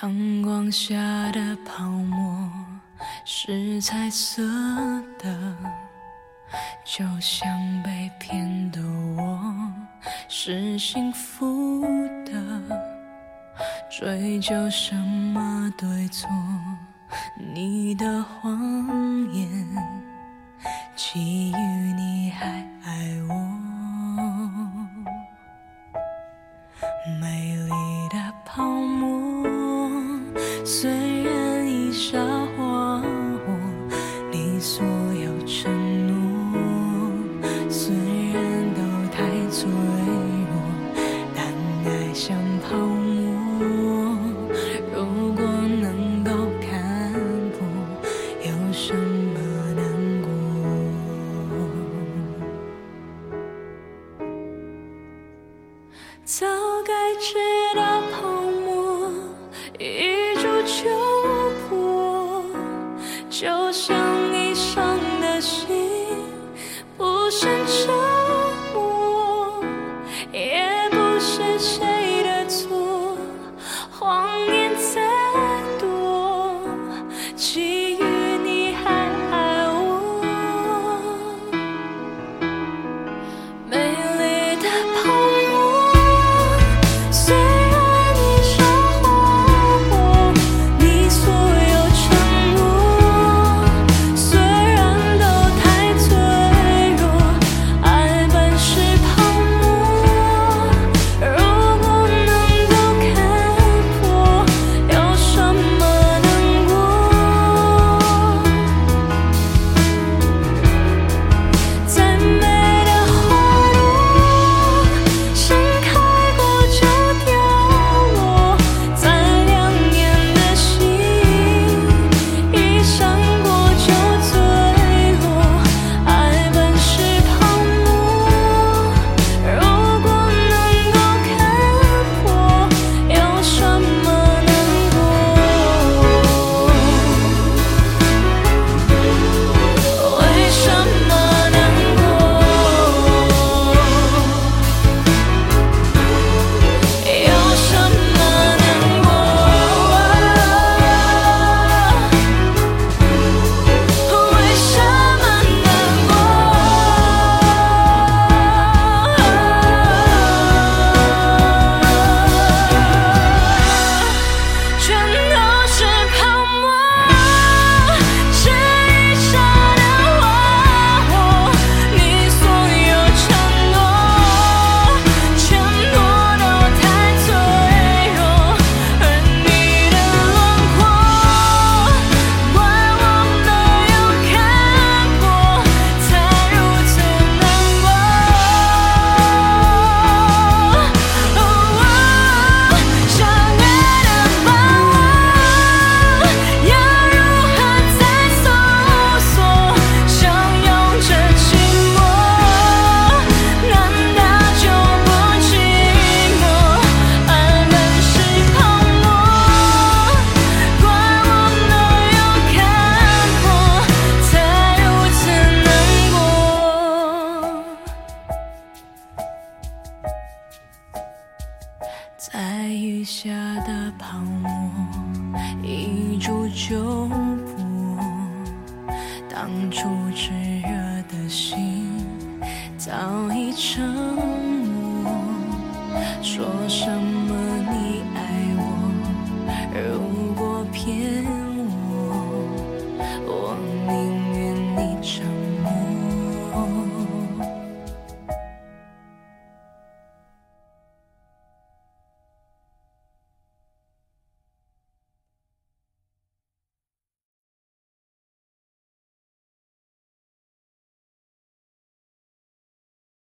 阳光下的泡沫是彩色的，就像被骗的我是幸福的。追究什么对错？你的谎言，基于你还爱我。想抛在雨下的泡沫一触就破当初炽热的心早已沉没说什么